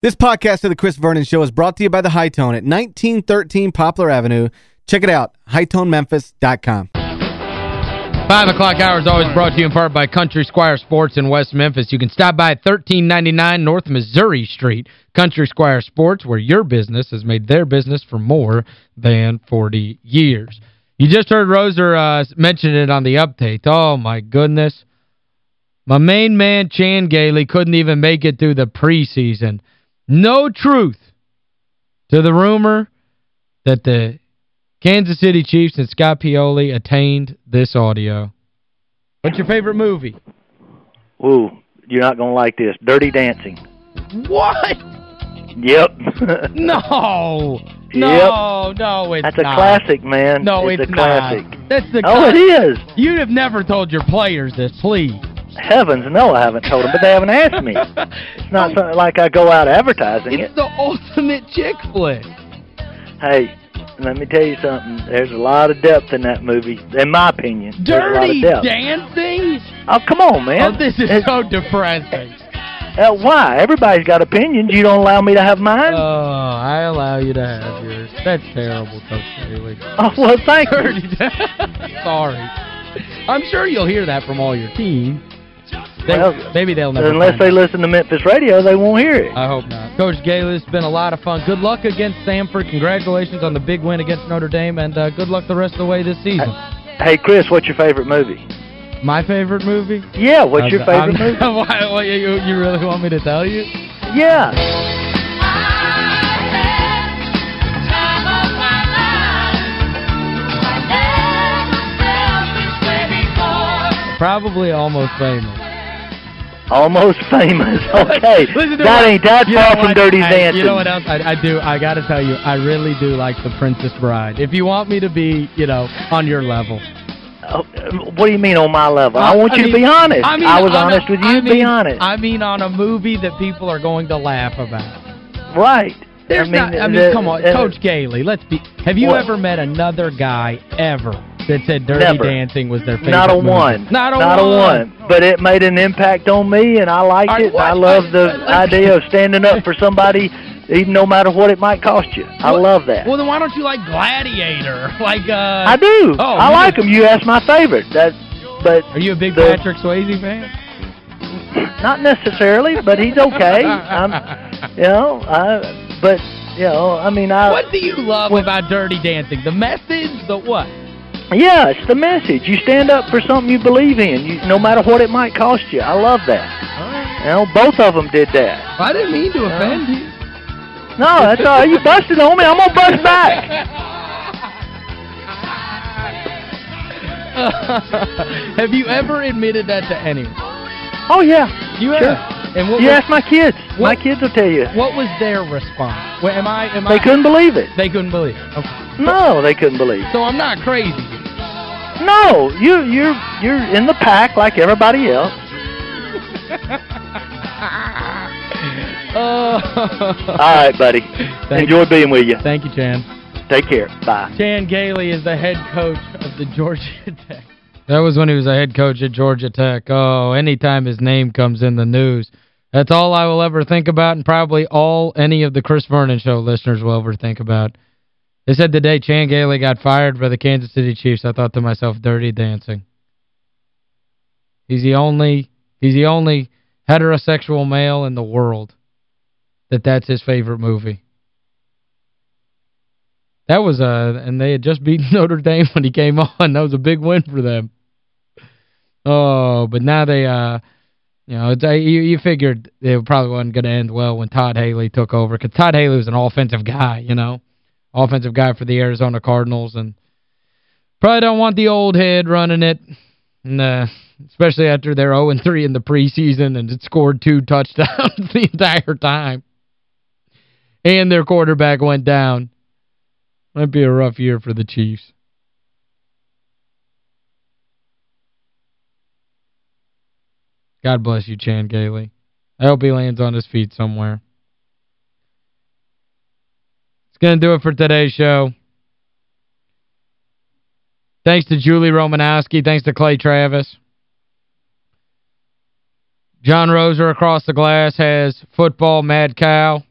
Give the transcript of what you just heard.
This podcast of the Chris Vernon Show is brought to you by The Hi-Tone at 1913 Poplar Avenue. Check it out, hitonememphis.com. 5 o'clock hour is always brought to you in part by Country Squire Sports in West Memphis. You can stop by at 1399 North Missouri Street, Country Squire Sports, where your business has made their business for more than 40 years. You just heard Roser uh, mention it on the update. Oh, my goodness. My main man, Chan Gailey, couldn't even make it through the preseason no truth to the rumor that the Kansas City Chiefs and Scott Pioli attained this audio. What's your favorite movie? Ooh, you're not going to like this. Dirty Dancing. What? Yep. no. No, yep. no, it's That's not. a classic, man. No, it's, it's a classic. Not. That's the Oh, it is. You have never told your players this, please. Heavens, no, I haven't told them, but they haven't asked me. It's not something like I go out advertising it's it. It's the ultimate chick flick. Hey, let me tell you something. There's a lot of depth in that movie, in my opinion. Dirty There's a lot of depth. dancing? Oh, come on, man. Oh, this is It- so depressing. uh, why? Everybody's got opinions. You don't allow me to have mine? Oh, I allow you to have yours. That's terrible, Coach Gailey. oh, well, thank you. Dirty Sorry. I'm sure you'll hear that from all your team. They, Well, maybe they'll never Unless they out. listen to Memphis radio, they won't hear it. I hope not. Coach Gailey, it's been a lot of fun. Good luck against Samford. Congratulations on the big win against Notre Dame, and uh, good luck the rest of the way this season. Hey, Chris, what's your favorite movie? My favorite movie? Yeah, what's your I'm- favorite movie? Why, what, you, you really want me to tell you? Yeah. Probably Almost Famous. Almost famous. Okay. That ain't that far from what? Dirty Hey, Dancing. You know what else I, I do? I got to tell you, I really do like The Princess Bride. If you want me to be, you know, on your level. Oh, what do you mean on my level? I want you mean- to be honest. I, mean, was on a- honest with you. I mean, be honest. I mean on a movie that people are going to laugh about. right. There's I mean, not, I mean, the- come on, uh, Coach Gailey, let's be, have you What? ever met another guy ever that said Dirty Never. Dancing was their favorite Not a movie? one. Not a Not one. a one. But it made an impact on me, and I liked it. I love the idea of standing up for somebody, even no matter what it might cost you. I Well- love that. Well, then why don't you like Gladiator? Like, uh... I do. Oh, I like them. You asked my favorite. That, but Are you a big the- Patrick Swayze fan? not necessarily, but he's okay. I'm, you know, I, but you know, I mean, I. What do you love about Dirty Dancing? The message? The what? Yeah, it's the message. You stand up for something you believe in, you, no matter what it might cost you. I love that. You know, both of them did that. I didn't mean to offend you. No, that's all right. You busted on me. I'm gonna bust back. have you ever admitted that to anyone? Oh yeah. You Sure. have. And what You was, ask my kids. My kids will tell you. what was their response? Well, am I am They I couldn't believe it. They couldn't believe. it. Okay. No, they couldn't believe it. So I'm not crazy. No, you you're you're in the pack like everybody else. Uh, All right, buddy. Thank Enjoy being with you. Thank you, Chan. Take care. Bye. Chan Gailey is the head coach of the Georgia Tech. That was when he was a head coach at Georgia Tech. Oh, anytime his name comes in the news. That's all I will ever think about and probably all any of the Chris Vernon Show listeners will ever think about. They said the day Chan Gailey got fired by the Kansas City Chiefs, I thought to myself, dirty dancing. He's the only he's the only heterosexual male in the world that that's his favorite movie. That was a and they had just beaten Notre Dame when he came on. That was a big win for them. Oh, but now they uh you know, uh, you, you figured it probably wasn't going to end well when Todd Haley took over cuz Todd Haley was an offensive guy, you know. Offensive guy for the Arizona Cardinals and probably don't want the old head running it. And, uh, especially after they're 0-3 in the preseason and it scored two touchdowns the entire time. And their quarterback went down. Might be a rough year for the Chiefs. God bless you, Chan Gailey. I hope he lands on his feet somewhere. It's going to do it for today's show. Thanks to Julie Romanowski. Thanks to Clay Travis. John Roser across the glass has football mad cow.